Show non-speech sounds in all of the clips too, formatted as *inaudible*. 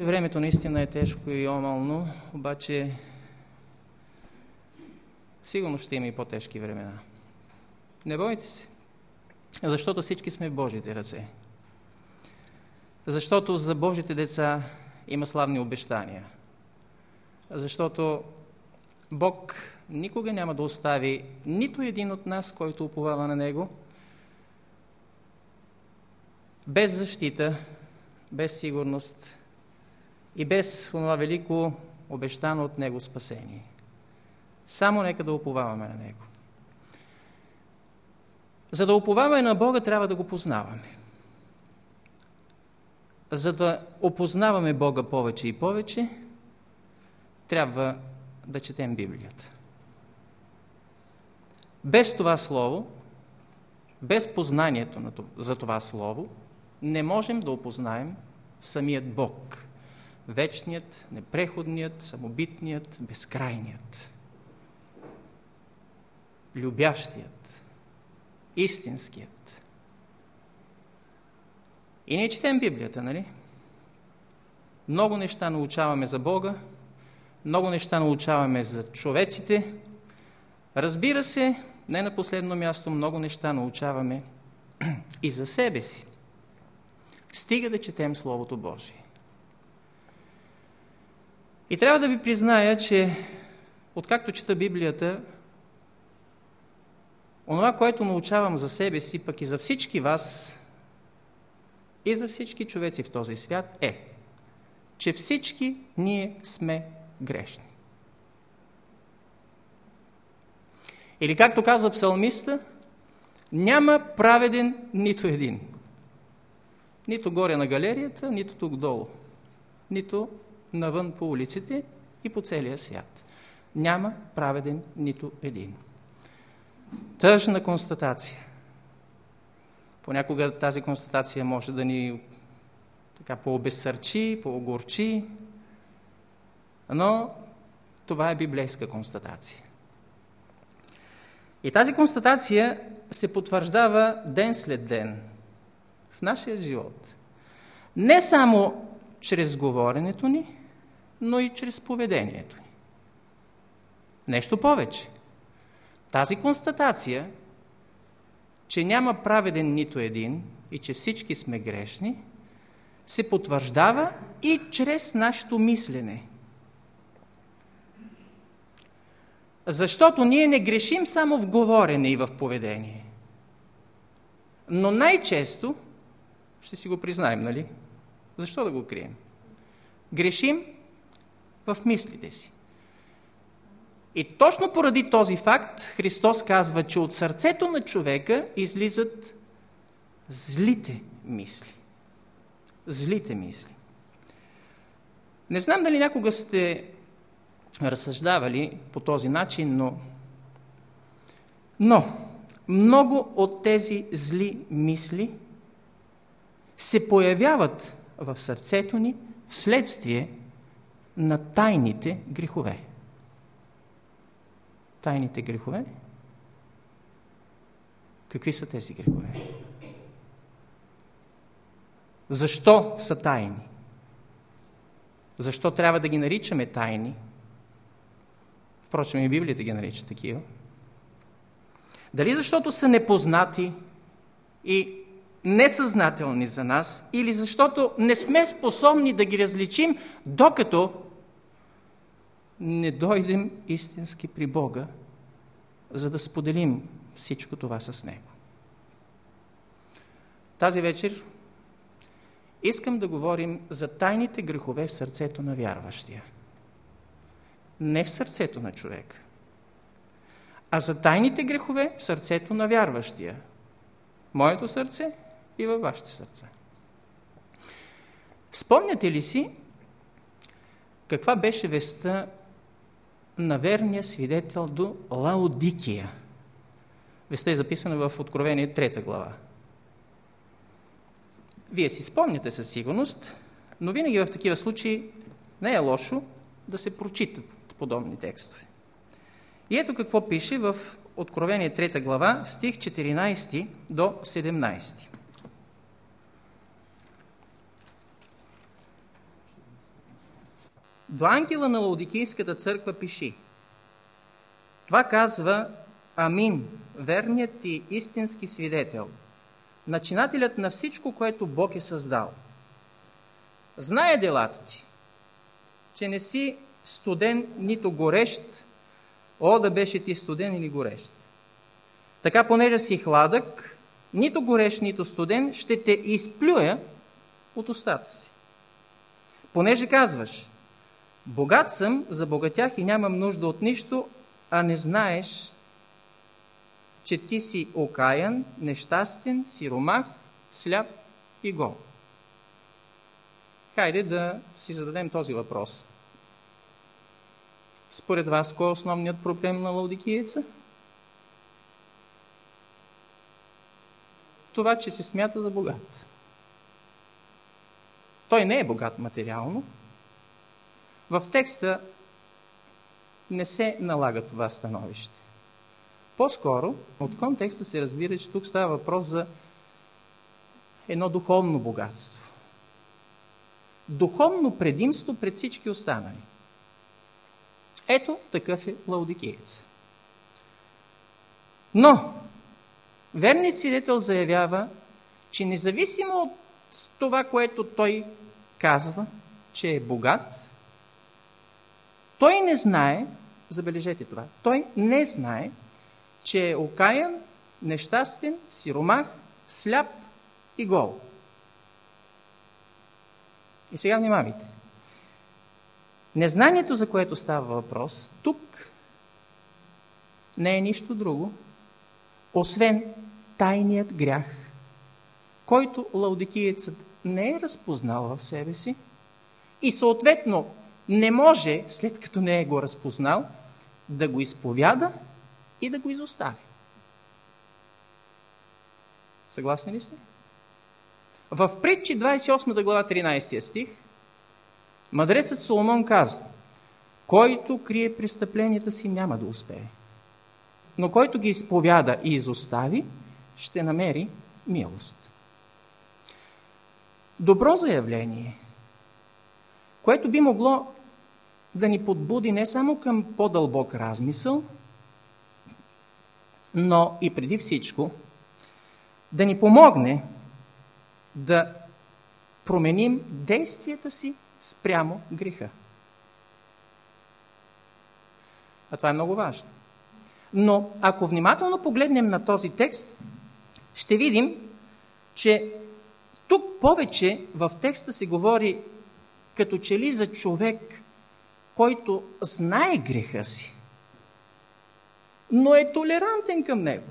Времето наистина е тежко и омално, обаче сигурно ще има и по-тежки времена. Не бойте се, защото всички сме в Божите ръце. Защото за Божите деца има славни обещания. Защото Бог никога няма да остави нито един от нас, който уповава на Него, без защита, без сигурност, и без това велико обещано от Него спасение. Само нека да уповаваме на Него. За да уповаваме на Бога, трябва да го познаваме. За да опознаваме Бога повече и повече, трябва да четем Библията. Без това Слово, без познанието за това Слово, не можем да опознаем самият Бог – вечният, непреходният, самобитният, безкрайният, любящият, истинският. И ние четем Библията, нали? Много неща научаваме за Бога, много неща научаваме за човеците. Разбира се, не на последно място, много неща научаваме *clears throat* и за себе си. Стига да четем Словото Божие. И трябва да ви призная, че откакто чета Библията, онова, което научавам за себе си, пък и за всички вас, и за всички човеци в този свят е, че всички ние сме грешни. Или както казва псалмиста, няма праведен нито един. Нито горе на галерията, нито тук долу. Нито навън по улиците и по целия свят. Няма праведен нито един. Тъжна констатация. Понякога тази констатация може да ни така пообесърчи, поогорчи, но това е библейска констатация. И тази констатация се потвърждава ден след ден в нашия живот. Не само чрез говоренето ни, но и чрез поведението ни. Нещо повече. Тази констатация, че няма праведен нито един и че всички сме грешни, се потвърждава и чрез нашето мислене. Защото ние не грешим само в говорене и в поведение. Но най-често, ще си го признаем, нали? Защо да го крием? Грешим в мислите си. И точно поради този факт Христос казва, че от сърцето на човека излизат злите мисли. Злите мисли. Не знам дали някога сте разсъждавали по този начин, но, но много от тези зли мисли се появяват в сърцето ни вследствие на тайните грехове. Тайните грехове? Какви са тези грехове? Защо са тайни? Защо трябва да ги наричаме тайни? Впрочем и Библията ги нарича такива. Дали защото са непознати и несъзнателни за нас, или защото не сме способни да ги различим, докато не дойдем истински при Бога, за да споделим всичко това с Него. Тази вечер искам да говорим за тайните грехове в сърцето на вярващия. Не в сърцето на човек, а за тайните грехове в сърцето на вярващия. Моето сърце и във вашите сърца. Спомняте ли си каква беше веста на верния свидетел до Лаодикия. Веста е записана в Откровение 3 глава. Вие си спомняте със сигурност, но винаги в такива случаи не е лошо да се прочитат подобни текстове. И ето какво пише в Откровение 3 глава, стих 14 до 17. До ангела на Лаудикийската църква пиши. Това казва Амин, верният и истински свидетел, начинателят на всичко, което Бог е създал. Знае делата ти, че не си студен, нито горещ, о да беше ти студен или горещ. Така, понеже си хладък, нито горещ, нито студен, ще те изплюя от устата си. Понеже казваш, богат съм, забогатях и нямам нужда от нищо, а не знаеш, че ти си окаян, нещастен, сиромах, сляп и гол. Хайде да си зададем този въпрос. Според вас, кой е основният проблем на лаудикиеца? Това, че се смята за богат. Той не е богат материално. В текста не се налага това становище. По-скоро от контекста се разбира, че тук става въпрос за едно духовно богатство. Духовно предимство пред всички останали. Ето такъв е Лаудикиец. Но, верният свидетел заявява, че независимо от това, което той казва, че е богат, той не знае, забележете това, той не знае, че е окаян, нещастен, сиромах, сляп и гол. И сега внимавайте. Незнанието, за което става въпрос, тук не е нищо друго, освен тайният грях, който лаудикиецът не е разпознал в себе си и съответно не може, след като не е го разпознал, да го изповяда и да го изостави. Съгласни ли сте? В притчи 28 глава 13 стих мъдрецът Соломон каза който крие престъпленията си няма да успее. Но който ги изповяда и изостави, ще намери милост. Добро заявление, което би могло да ни подбуди не само към по-дълбок размисъл, но и преди всичко да ни помогне да променим действията си спрямо греха. А това е много важно. Но ако внимателно погледнем на този текст, ще видим, че тук повече в текста се говори като че ли за човек, който знае греха си, но е толерантен към него.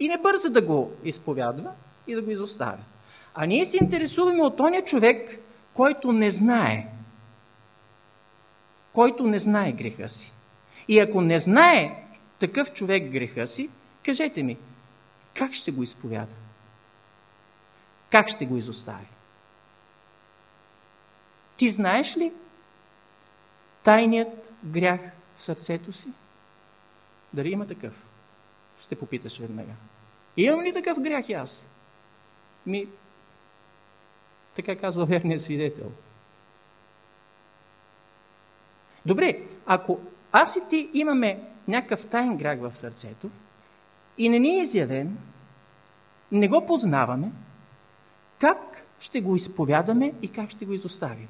И не бърза да го изповядва и да го изоставя. А ние се интересуваме от тоня човек, който не знае. Който не знае греха си. И ако не знае такъв човек греха си, кажете ми, как ще го изповяда? Как ще го изостави? Ти знаеш ли тайният грях в сърцето си? Дали има такъв? Ще попиташ веднага. Имам ли такъв грях и аз? Ми, така казва верният свидетел. Добре, ако аз и ти имаме някакъв тайн грях в сърцето и не ни е изявен, не го познаваме, как ще го изповядаме и как ще го изоставим?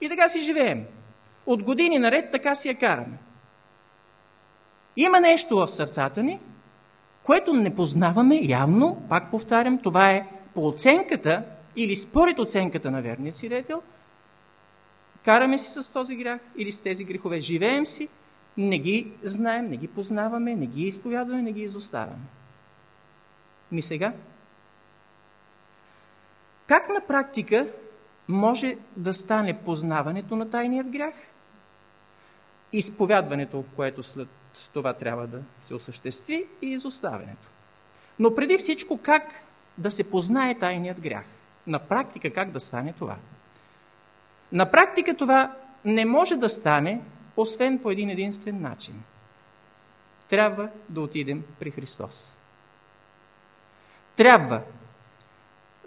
И така си живеем. От години наред така си я караме. Има нещо в сърцата ни, което не познаваме явно, пак повтарям, това е по оценката или според оценката на верния свидетел, караме си с този грях или с тези грехове. Живеем си, не ги знаем, не ги познаваме, не ги изповядваме, не ги изоставяме. Ми сега? Как на практика може да стане познаването на тайният грях? Изповядването, което след това трябва да се осъществи и изоставянето. Но преди всичко, как да се познае тайният грях? На практика как да стане това? На практика това не може да стане, освен по един единствен начин. Трябва да отидем при Христос. Трябва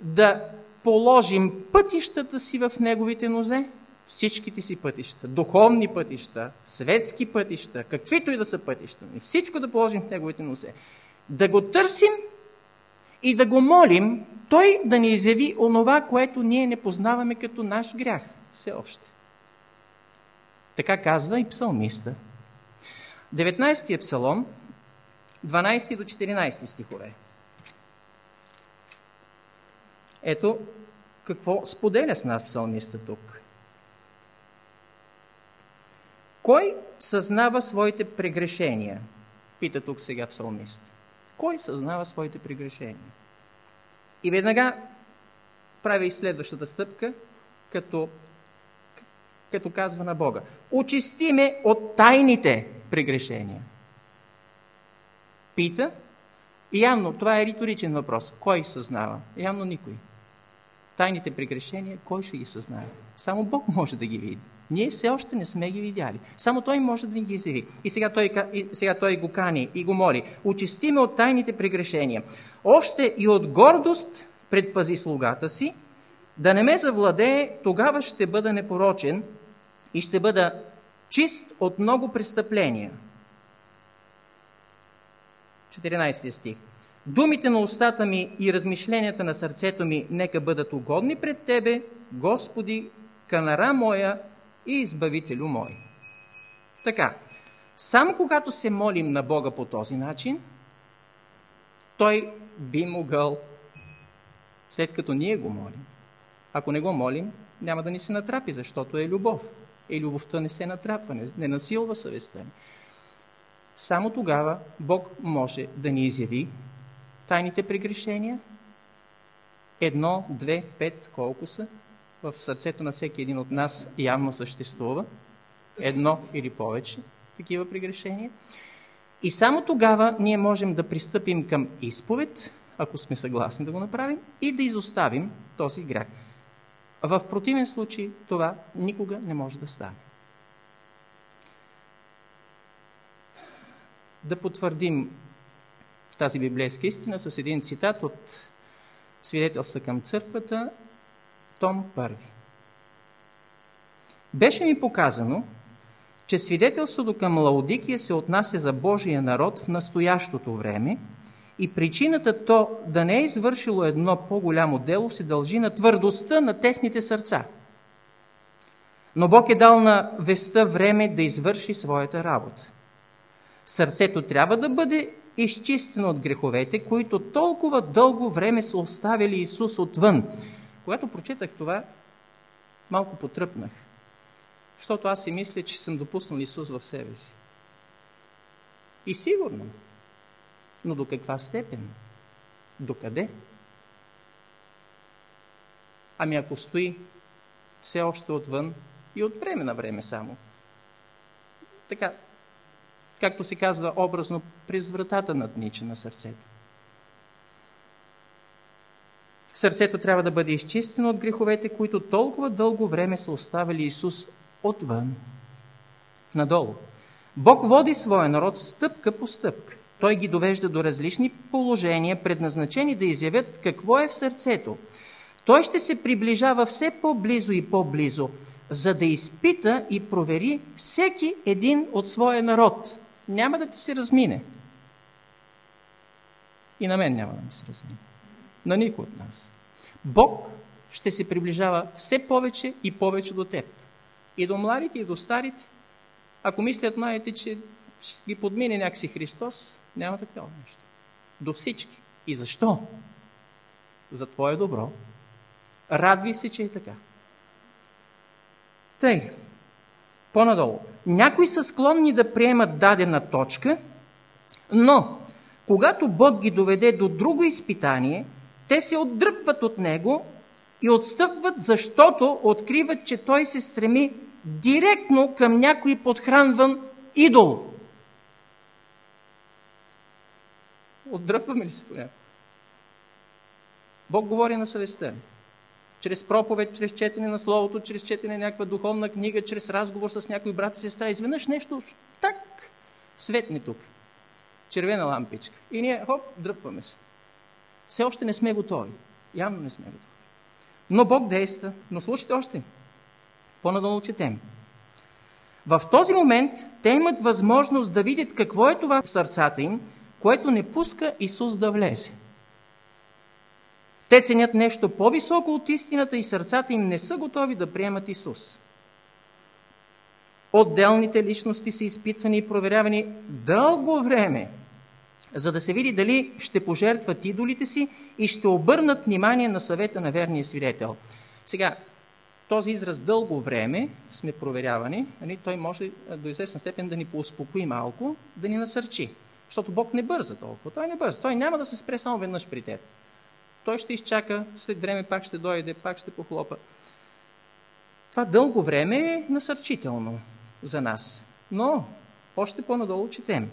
да положим пътищата си в Неговите нозе всичките си пътища, духовни пътища, светски пътища, каквито и да са пътища, и всичко да положим в Неговите носе. Да го търсим и да го молим, Той да ни изяви онова, което ние не познаваме като наш грях все още. Така казва и псалмиста. 19 псалом, 12 до 14 стихове. Ето какво споделя с нас псалмиста тук. Кой съзнава своите прегрешения? Пита тук сега псалмист. Кой съзнава своите прегрешения? И веднага прави следващата стъпка, като, като казва на Бога. Очисти ме от тайните прегрешения. Пита, и явно това е риторичен въпрос. Кой съзнава? Явно никой. Тайните прегрешения, кой ще ги съзнава? Само Бог може да ги види. Ние все още не сме ги видяли. Само Той може да ни ги изяви. И сега той, и сега той го кани и го моли. Очисти ме от тайните прегрешения. Още и от гордост предпази слугата си, да не ме завладее, тогава ще бъда непорочен и ще бъда чист от много престъпления. 14 стих. Думите на устата ми и размишленията на сърцето ми нека бъдат угодни пред Тебе, Господи, канара моя и избавителю мой. Така, само когато се молим на Бога по този начин, Той би могъл, след като ние го молим, ако не го молим, няма да ни се натрапи, защото е любов. И любовта не се натрапва, не, не насилва съвестта ни. Само тогава Бог може да ни изяви тайните прегрешения. Едно, две, пет, колко са? В сърцето на всеки един от нас явно съществува. Едно или повече такива прегрешения. И само тогава ние можем да пристъпим към изповед, ако сме съгласни да го направим, и да изоставим този грях. В противен случай това никога не може да стане. Да потвърдим тази библейска истина с един цитат от свидетелства към църквата, том 1. Беше ми показано, че свидетелството към Лаудикия се отнася за Божия народ в настоящото време и причината то да не е извършило едно по-голямо дело се дължи на твърдостта на техните сърца. Но Бог е дал на веста време да извърши своята работа. Сърцето трябва да бъде изчистено от греховете, които толкова дълго време са оставили Исус отвън. Когато прочетах това, малко потръпнах, защото аз си мисля, че съм допуснал Исус в себе си. И сигурно. Но до каква степен? До къде? Ами ако стои все още отвън и от време на време само. Така, както се казва образно, през вратата наднича на сърцето. Сърцето трябва да бъде изчистено от греховете, които толкова дълго време са оставили Исус отвън. Надолу. Бог води своя народ стъпка по стъпка. Той ги довежда до различни положения, предназначени да изявят какво е в сърцето. Той ще се приближава все по-близо и по-близо, за да изпита и провери всеки един от своя народ няма да ти се размине. И на мен няма да ми се размине. На никой от нас. Бог ще се приближава все повече и повече до теб. И до младите, и до старите. Ако мислят младите, че ще ги подмине някакси Христос, няма такова нещо. До всички. И защо? За Твое добро. Радви се, че е така. Тъй, по-надолу. Някои са склонни да приемат дадена точка, но когато Бог ги доведе до друго изпитание, те се отдръпват от него и отстъпват, защото откриват, че той се стреми директно към някой подхранван идол. Отдръпваме ли се понякога? Бог говори на съвестта чрез проповед, чрез четене на Словото, чрез четене на някаква духовна книга, чрез разговор с някой брат и сестра. Изведнъж нещо так светне тук. Червена лампичка. И ние, хоп, дръпваме се. Все още не сме готови. Явно не сме готови. Но Бог действа. Но слушайте още. По-надолу четем. В този момент те имат възможност да видят какво е това в сърцата им, което не пуска Исус да влезе. Те ценят нещо по-високо от истината и сърцата им не са готови да приемат Исус. Отделните личности са изпитвани и проверявани дълго време, за да се види дали ще пожертват идолите си и ще обърнат внимание на съвета на верния свидетел. Сега, този израз дълго време сме проверявани, нали, той може до известна степен да ни поуспокои малко, да ни насърчи. Защото Бог не бърза толкова. Той не бърза. Той няма да се спре само веднъж при теб. Той ще изчака, след време пак ще дойде, пак ще похлопа. Това дълго време е насърчително за нас. Но, още по-надолу четем.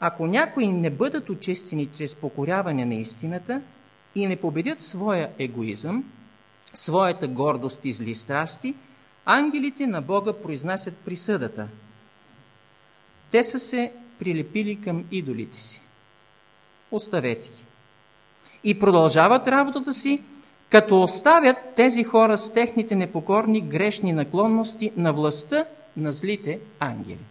Ако някои не бъдат очистени чрез покоряване на истината и не победят своя егоизъм, своята гордост и зли страсти, ангелите на Бога произнасят присъдата. Те са се прилепили към идолите си. Оставете ги. И продължават работата си, като оставят тези хора с техните непокорни грешни наклонности на властта на злите ангели.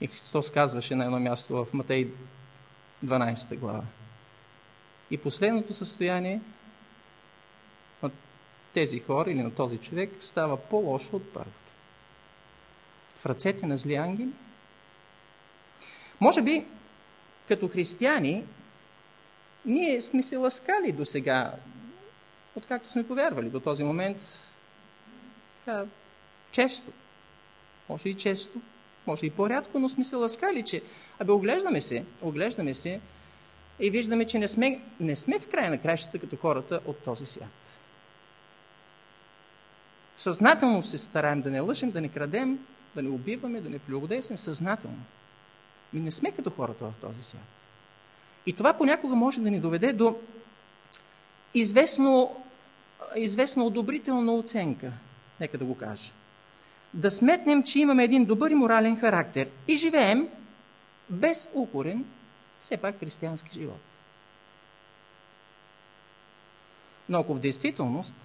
И Христос казваше на едно място в Матей 12 глава. И последното състояние на тези хора или на този човек става по-лошо от първото. В ръцете на зли ангели. Може би, като християни, ние сме се ласкали до сега, откакто сме повярвали до този момент, така, често. Може и често, може и по-рядко, но сме се ласкали, че абе оглеждаме се, оглеждаме се и виждаме, че не сме, не сме в края на кращата като хората от този свят. Съзнателно се стараем да не лъжим, да не крадем, да не убиваме, да не плюгодействаме, съзнателно. И не сме като хората в този свят. И това понякога може да ни доведе до известно, известна одобрителна оценка, нека да го кажа. Да сметнем, че имаме един добър и морален характер и живеем без укорен, все пак християнски живот. Но ако в действителност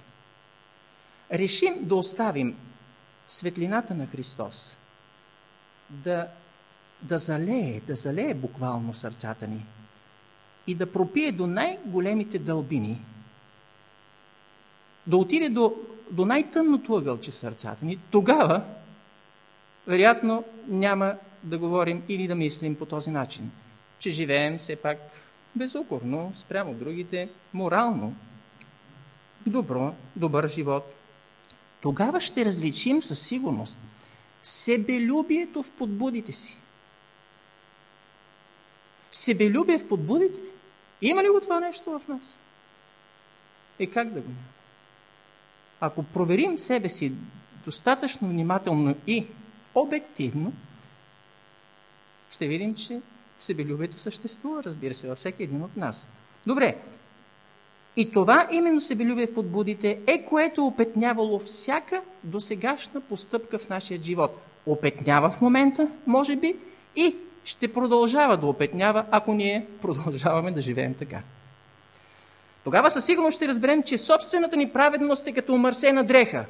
решим да оставим светлината на Христос да, да залее, да залее буквално сърцата ни и да пропие до най-големите дълбини, да отиде до, до най-тъмното ъгълче в сърцата ни, тогава, вероятно, няма да говорим или да мислим по този начин – че живеем все пак безукорно, спрямо другите, морално, добро, добър живот. Тогава ще различим със сигурност себелюбието в подбудите си. Себелюбие в подбудите? Има ли го това нещо в нас? И как да го няма? Ако проверим себе си достатъчно внимателно и обективно, ще видим, че Себелюбието съществува, разбира се, във всеки един от нас. Добре. И това именно себелюбие в подбудите е което опетнявало всяка досегашна постъпка в нашия живот. Опетнява в момента, може би, и ще продължава да опетнява, ако ние продължаваме да живеем така. Тогава със сигурност ще разберем, че собствената ни праведност е като омърсена дреха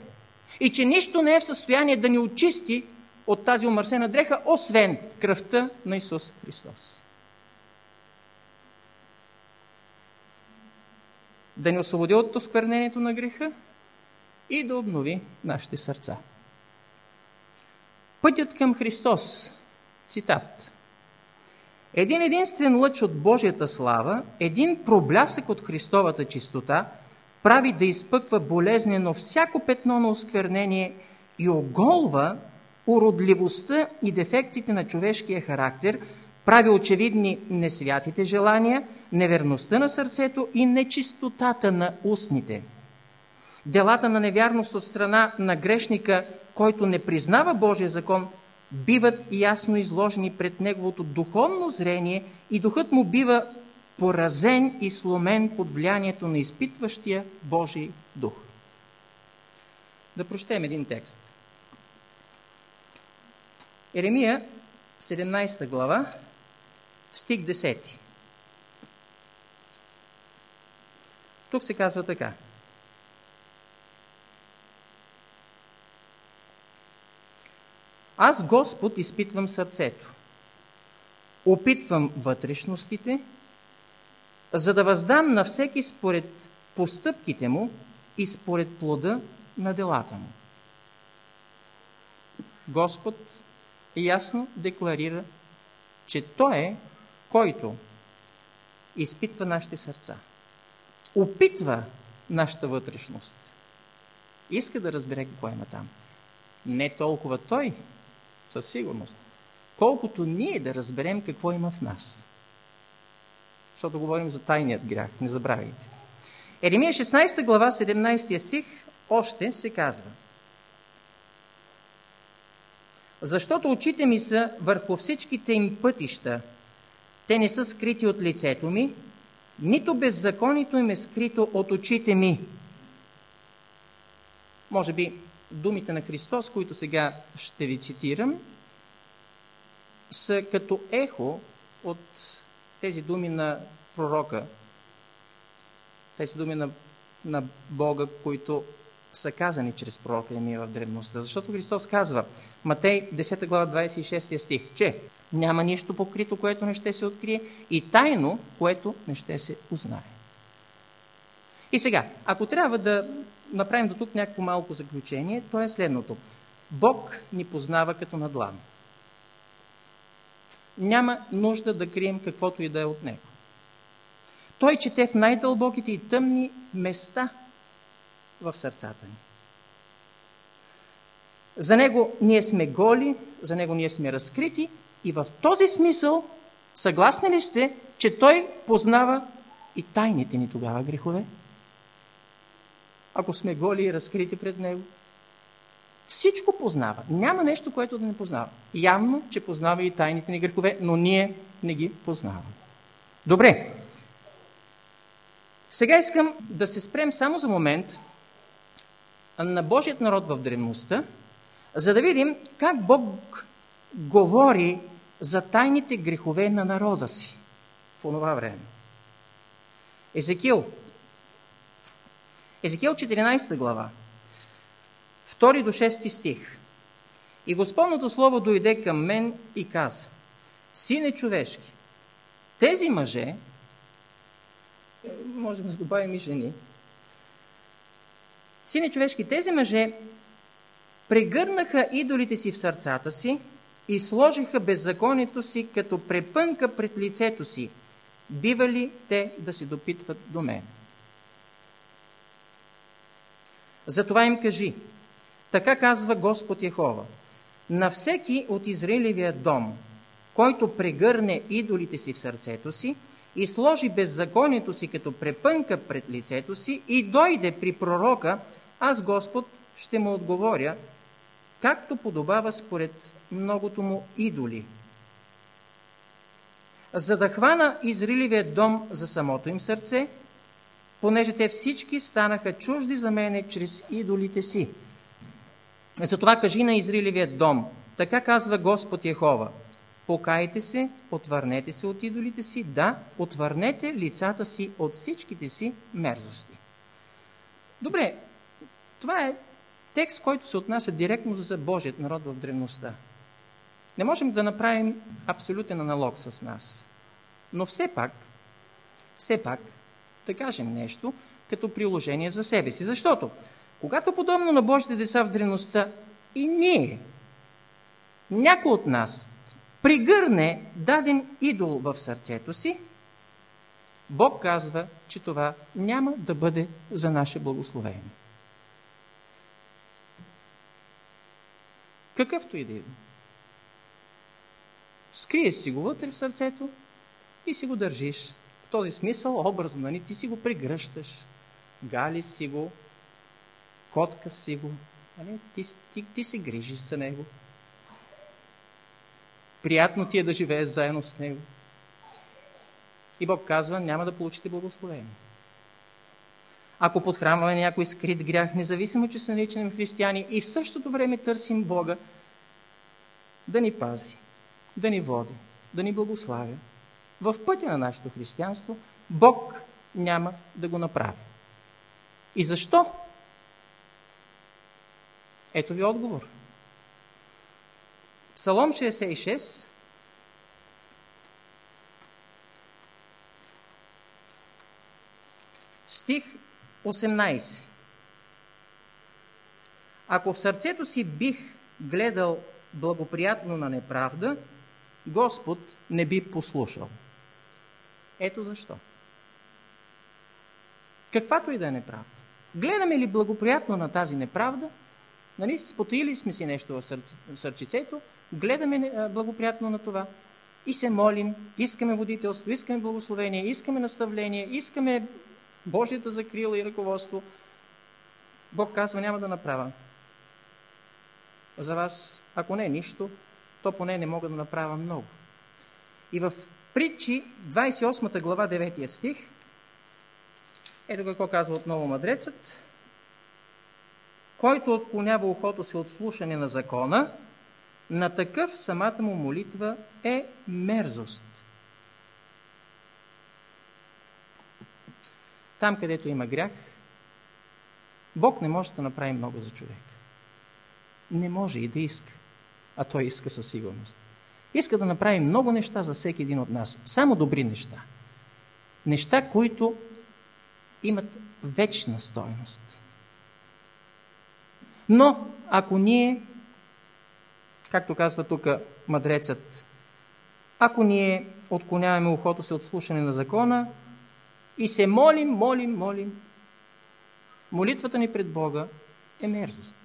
и че нищо не е в състояние да ни очисти от тази омърсена дреха, освен кръвта на Исус Христос. Да ни освободи от осквернението на греха и да обнови нашите сърца. Пътят към Христос. Цитат. Един единствен лъч от Божията слава, един проблясък от Христовата чистота, прави да изпъква болезнено всяко петно на осквернение и оголва уродливостта и дефектите на човешкия характер, прави очевидни несвятите желания, неверността на сърцето и нечистотата на устните. Делата на невярност от страна на грешника, който не признава Божия закон, биват ясно изложени пред неговото духовно зрение и духът му бива поразен и сломен под влиянието на изпитващия Божий дух. Да прочетем един текст – Еремия, 17 глава, стих 10. Тук се казва така. Аз, Господ, изпитвам сърцето. Опитвам вътрешностите, за да въздам на всеки според постъпките му и според плода на делата му. Господ ясно декларира, че Той е, който изпитва нашите сърца. Опитва нашата вътрешност. Иска да разбере какво има там. Не толкова Той, със сигурност, колкото ние да разберем какво има в нас. Защото говорим за тайният грях, не забравяйте. Еремия 16 глава, 17 стих, още се казва. Защото очите ми са върху всичките им пътища. Те не са скрити от лицето ми, нито беззаконието им е скрито от очите ми. Може би думите на Христос, които сега ще ви цитирам, са като ехо от тези думи на пророка, тези думи на, на Бога, които са казани чрез пророка Емия в древността. Защото Христос казва, Матей 10 глава 26 стих, че няма нищо покрито, което не ще се открие и тайно, което не ще се узнае. И сега, ако трябва да направим до тук някакво малко заключение, то е следното. Бог ни познава като на длан. Няма нужда да крием каквото и да е от Него. Той чете в най-дълбоките и тъмни места в сърцата ни. За Него ние сме голи, за Него ние сме разкрити и в този смисъл съгласни ли сте, че Той познава и тайните ни тогава грехове? Ако сме голи и разкрити пред Него, всичко познава. Няма нещо, което да не познава. Явно, че познава и тайните ни грехове, но ние не ги познаваме. Добре. Сега искам да се спрем само за момент на Божият народ в древността, за да видим как Бог говори за тайните грехове на народа си в онова време. Езекил. Езекил 14 глава. 2 до 6 стих. И Господното Слово дойде към мен и каза, Сине човешки, тези мъже, можем да добавим и жени, Сине човешки, тези мъже прегърнаха идолите си в сърцата си и сложиха беззаконието си като препънка пред лицето си. Бива ли те да се допитват до мен? Затова им кажи, така казва Господ Яхова, на всеки от Израилевия дом, който прегърне идолите си в сърцето си и сложи беззаконието си като препънка пред лицето си и дойде при пророка, аз Господ ще му отговоря, както подобава според многото му идоли. За да хвана Израилевия дом за самото им сърце, понеже те всички станаха чужди за мене чрез идолите си. Затова кажи на Израилевия дом, така казва Господ Яхова, покайте се, отвърнете се от идолите си, да, отвърнете лицата си от всичките си мерзости. Добре, това е текст, който се отнася директно за Божият народ в древността. Не можем да направим абсолютен аналог с нас. Но все пак, все пак, да кажем нещо като приложение за себе си. Защото, когато подобно на Божите деца в древността и ние, някой от нас, пригърне даден идол в сърцето си, Бог казва, че това няма да бъде за наше благословение. Какъвто и да е. Скрие си го вътре в сърцето и си го държиш. Този смисъл, образно, нали, ти си го прегръщаш, гали си го, котка си го, нали, ти, ти, ти се грижиш за него. Приятно ти е да живееш заедно с него. И Бог казва, няма да получите благословение. Ако подхранваме някой скрит грях, независимо, че са наричани християни и в същото време търсим Бога да ни пази, да ни води, да ни благославя, в пътя на нашето християнство, Бог няма да го направи. И защо? Ето ви отговор. Псалом 66, стих 18. Ако в сърцето си бих гледал благоприятно на неправда, Господ не би послушал. Ето защо. Каквато и да е неправда. Гледаме ли благоприятно на тази неправда, нали, спотаили сме си нещо в, сърце, в сърчицето, гледаме благоприятно на това и се молим, искаме водителство, искаме благословение, искаме наставление, искаме Божията закрила и ръководство. Бог казва, няма да направя. За вас, ако не е нищо, то поне не мога да направя много. И в притчи 28 глава 9 стих, ето какво казва отново мъдрецът, който отклонява ухото си от слушане на закона, на такъв самата му молитва е мерзост. Там, където има грях, Бог не може да направи много за човек. Не може и да иска. А той иска със сигурност. Иска да направи много неща за всеки един от нас. Само добри неща. Неща, които имат вечна стойност. Но, ако ние, както казва тук мъдрецът, ако ние отклоняваме ухото се от слушане на закона и се молим, молим, молим, молитвата ни пред Бога е мерзост.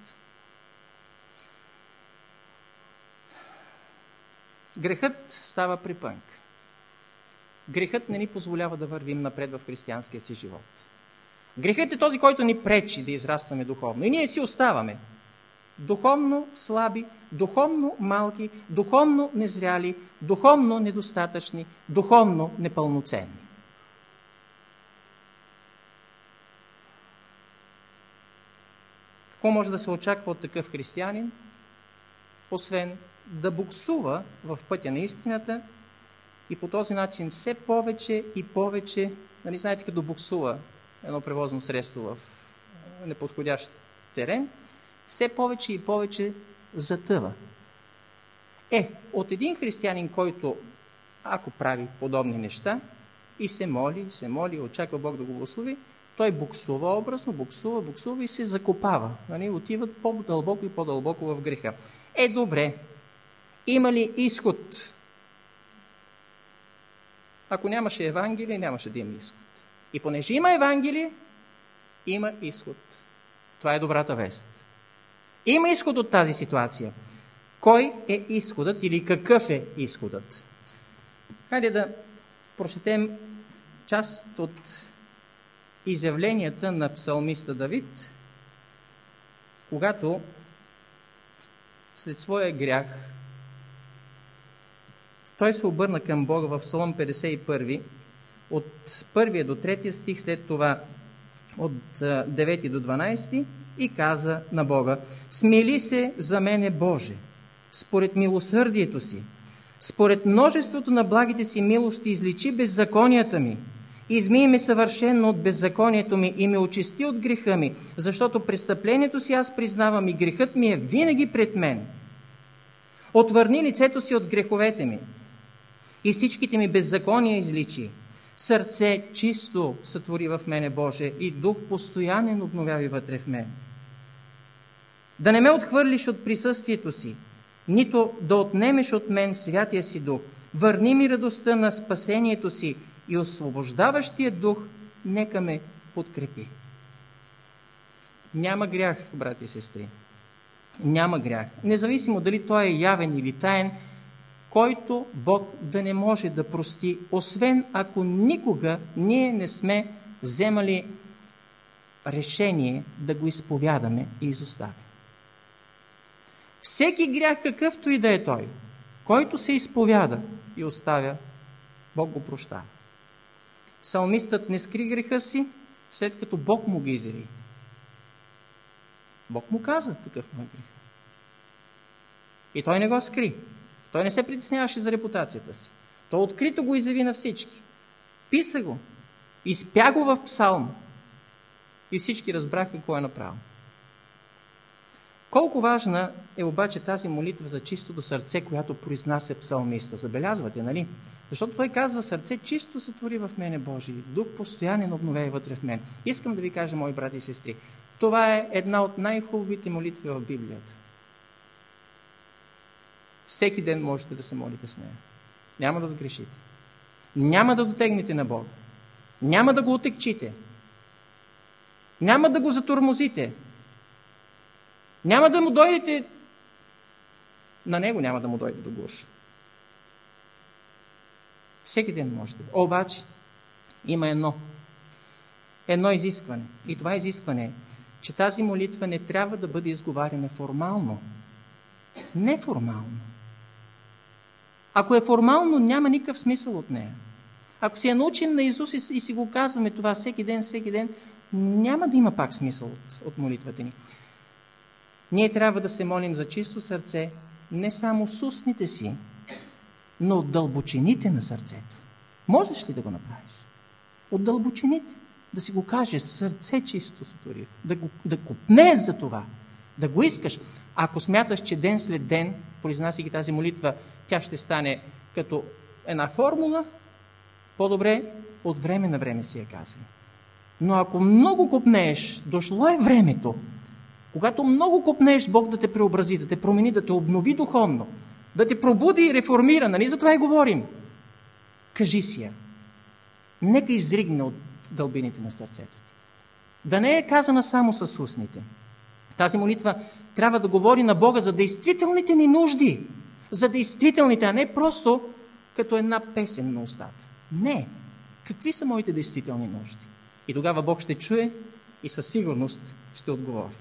Грехът става припънк. Грехът не ни позволява да вървим напред в християнския си живот. Грехът е този, който ни пречи да израстваме духовно. И ние си оставаме духовно слаби, духовно малки, духовно незряли, духовно недостатъчни, духовно непълноценни. Какво може да се очаква от такъв християнин, освен да буксува в пътя на истината и по този начин все повече и повече, нали знаете като буксува едно превозно средство в неподходящ терен, все повече и повече затъва. Е, от един християнин, който ако прави подобни неща и се моли, се моли, очаква Бог да го благослови, той буксува образно, буксува, буксува и се закопава. Нали? Отиват по-дълбоко и по-дълбоко в греха. Е, добре. Има ли изход? Ако нямаше Евангелие, нямаше да има изход. И понеже има Евангелие, има изход. Това е добрата вест. Има изход от тази ситуация. Кой е изходът или какъв е изходът? Хайде да прочетем част от изявленията на псалмиста Давид, когато след своя грях той се обърна към Бога в Псалом 51, от първия до третия стих, след това от 9 до 12 и каза на Бога, смели се за мене Боже, според милосърдието си, според множеството на благите си милости изличи беззаконията ми, измий ме съвършенно от беззаконието ми и ме очисти от греха ми, защото престъплението си аз признавам и грехът ми е винаги пред мен. Отвърни лицето си от греховете ми и всичките ми беззакония изличи. Сърце чисто сътвори в мене, Боже, и дух постоянен обновяви вътре в мен. Да не ме отхвърлиш от присъствието си, нито да отнемеш от мен святия си дух. Върни ми радостта на спасението си и освобождаващия дух нека ме подкрепи. Няма грях, брати и сестри. Няма грях. Независимо дали той е явен или таен, който Бог да не може да прости, освен ако никога ние не сме вземали решение да го изповядаме и изоставим. Всеки грях, какъвто и да е той, който се изповяда и оставя, Бог го прощава. Салмистът не скри греха си, след като Бог му ги изяви. Бог му каза какъв му е грех. И той не го скри. Той не се притесняваше за репутацията си. Той открито го изяви на всички. Писа го. Изпя го в псалм. И всички разбраха какво е направил. Колко важна е обаче тази молитва за чистото сърце, която произнася псалмиста. Забелязвате, нали? Защото той казва, сърце чисто се твори в мене Божий, дух постоянен обновяй вътре в мен. Искам да ви кажа, мои брати и сестри, това е една от най-хубавите молитви в Библията. Всеки ден можете да се молите с нея. Няма да сгрешите. Няма да дотегнете на Бога. Няма да го отекчите. Няма да го затормозите. Няма да му дойдете... На него няма да му дойде до гуш. Всеки ден може да. Обаче, има едно. Едно изискване. И това изискване е, че тази молитва не трябва да бъде изговаряна формално. Неформално. Ако е формално, няма никакъв смисъл от нея. Ако си я научим на Исус и си го казваме това всеки ден, всеки ден, няма да има пак смисъл от, от молитвата ни. Ние трябва да се молим за чисто сърце, не само с устните си, но от дълбочините на сърцето. Можеш ли да го направиш? От дълбочините. Да си го кажеш, сърце чисто се тори. Да, го, да купнеш за това. Да го искаш. Ако смяташ, че ден след ден, произнасяйки тази молитва, тя ще стане като една формула, по-добре от време на време си я казвай. Но ако много копнееш, дошло е времето, когато много копнееш Бог да те преобрази, да те промени, да те обнови духовно, да те пробуди и реформира, нали за това и говорим. Кажи си я. Нека изригне от дълбините на сърцето ти. Да не е казана само с устните. Тази молитва трябва да говори на Бога за действителните ни нужди. За действителните, а не просто като една песен на устата. Не. Какви са моите действителни нужди? И тогава Бог ще чуе и със сигурност ще отговори.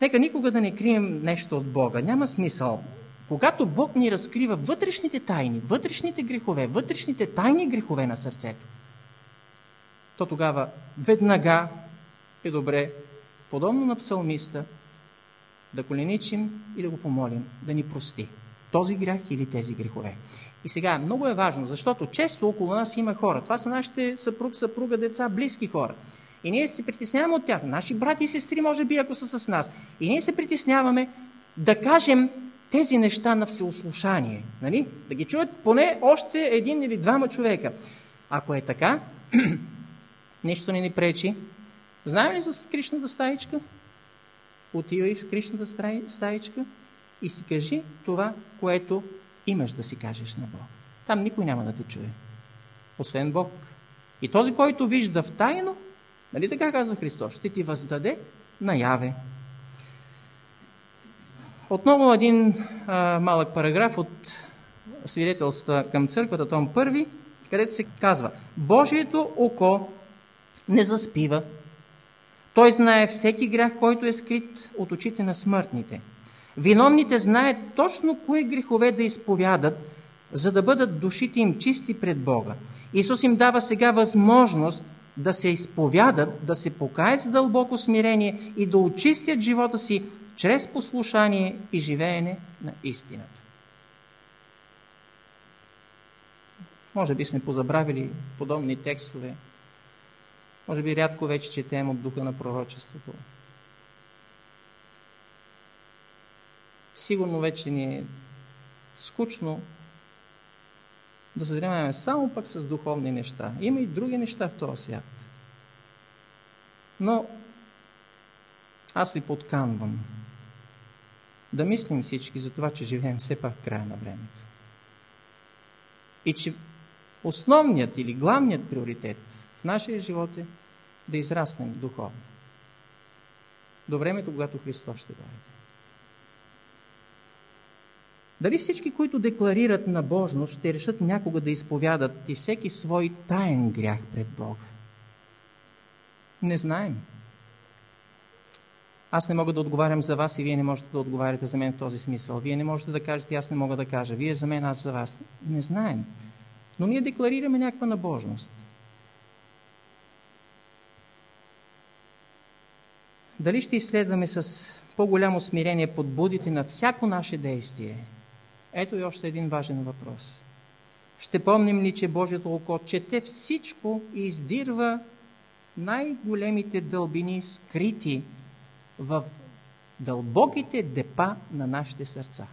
Нека никога да не крием нещо от Бога. Няма смисъл. Когато Бог ни разкрива вътрешните тайни, вътрешните грехове, вътрешните тайни грехове на сърцето, то тогава веднага е добре, подобно на псалмиста, да коленичим и да го помолим да ни прости този грях или тези грехове. И сега, много е важно, защото често около нас има хора. Това са нашите съпруг, съпруга, деца, близки хора. И ние се притесняваме от тях. Наши брати и сестри, може би, ако са с нас. И ние се притесняваме да кажем тези неща на всеослушание. Нали? Да ги чуят поне още един или двама човека. Ако е така, *clears throat* нищо не ни пречи. Знаем ли за Кришната стаичка? Отивай в Кришната стаичка и си кажи това, което имаш да си кажеш на Бог. Там никой няма да те чуе. Освен Бог. И този, който вижда в тайно, нали така казва Христос, ще ти въздаде наяве. Отново един а, малък параграф от свидетелства към църквата, том първи, където се казва Божието око не заспива. Той знае всеки грях, който е скрит от очите на смъртните. Виновните знаят точно кои грехове да изповядат, за да бъдат душите им чисти пред Бога. Исус им дава сега възможност да се изповядат, да се покаят с дълбоко смирение и да очистят живота си чрез послушание и живеене на истината. Може би сме позабравили подобни текстове. Може би рядко вече четем от духа на пророчеството. Сигурно вече ни е скучно да се занимаваме само пък с духовни неща. Има и други неща в този свят. Но аз ви подканвам да мислим всички за това, че живеем все пак края на времето. И че основният или главният приоритет в нашия живот е да израснем духовно. До времето, когато Христос ще дойде. Дали всички, които декларират набожност, ще решат някога да изповядат и всеки свой таен грях пред Бога? Не знаем. Аз не мога да отговарям за вас и вие не можете да отговаряте за мен в този смисъл. Вие не можете да кажете, аз не мога да кажа. Вие за мен, аз за вас. Не знаем. Но ние декларираме някаква набожност. Дали ще изследваме с по-голямо смирение подбудите на всяко наше действие? Ето и още един важен въпрос. Ще помним ли, че Божието око чете всичко и издирва най-големите дълбини, скрити в дълбоките депа на нашите сърца.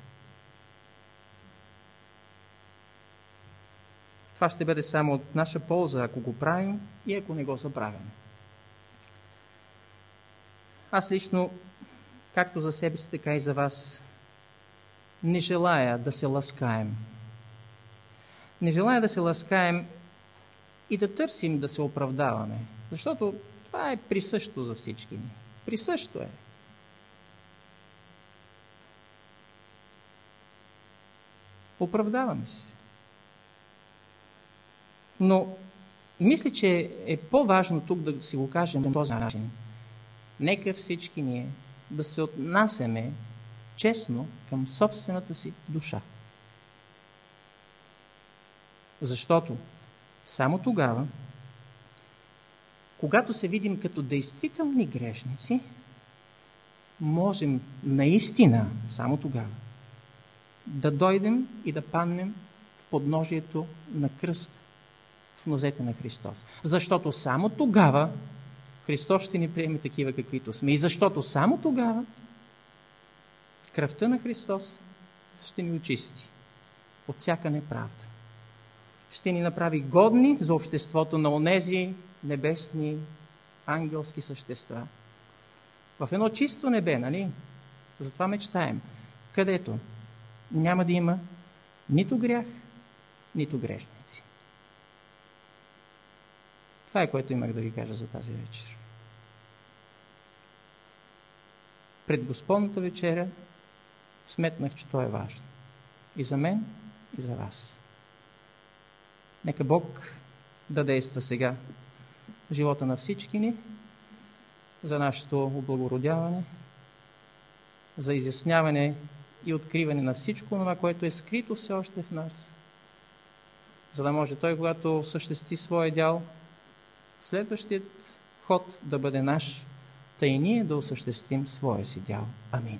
Това ще бъде само от наша полза, ако го правим и ако не го забравяме. Аз лично, както за себе си, така и за вас, не желая да се ласкаем. Не желая да се ласкаем и да търсим да се оправдаваме. Защото това е присъщо за всички ни. Присъщо е. Оправдаваме се. Но мисля, че е по-важно тук да си го кажем по този начин. Нека всички ние да се отнасяме честно към собствената си душа. Защото само тогава, когато се видим като действителни грешници, можем наистина, само тогава, да дойдем и да паднем в подножието на кръст в нозете на Христос. Защото само тогава Христос ще ни приеме такива каквито сме. И защото само тогава кръвта на Христос ще ни очисти от всяка неправда. Ще ни направи годни за обществото на онези небесни ангелски същества. В едно чисто небе, нали? Затова мечтаем. Където няма да има нито грях, нито грешници. Това е което имах да ви кажа за тази вечер. Пред Господната вечеря сметнах, че то е важно. И за мен, и за вас. Нека Бог да действа сега в живота на всички ни, за нашето облагородяване, за изясняване и откриване на всичко това, което е скрито все още в нас, за да може Той, когато съществи своя дял, следващият ход да бъде наш, тъй ние да осъществим своя си дял. Амин.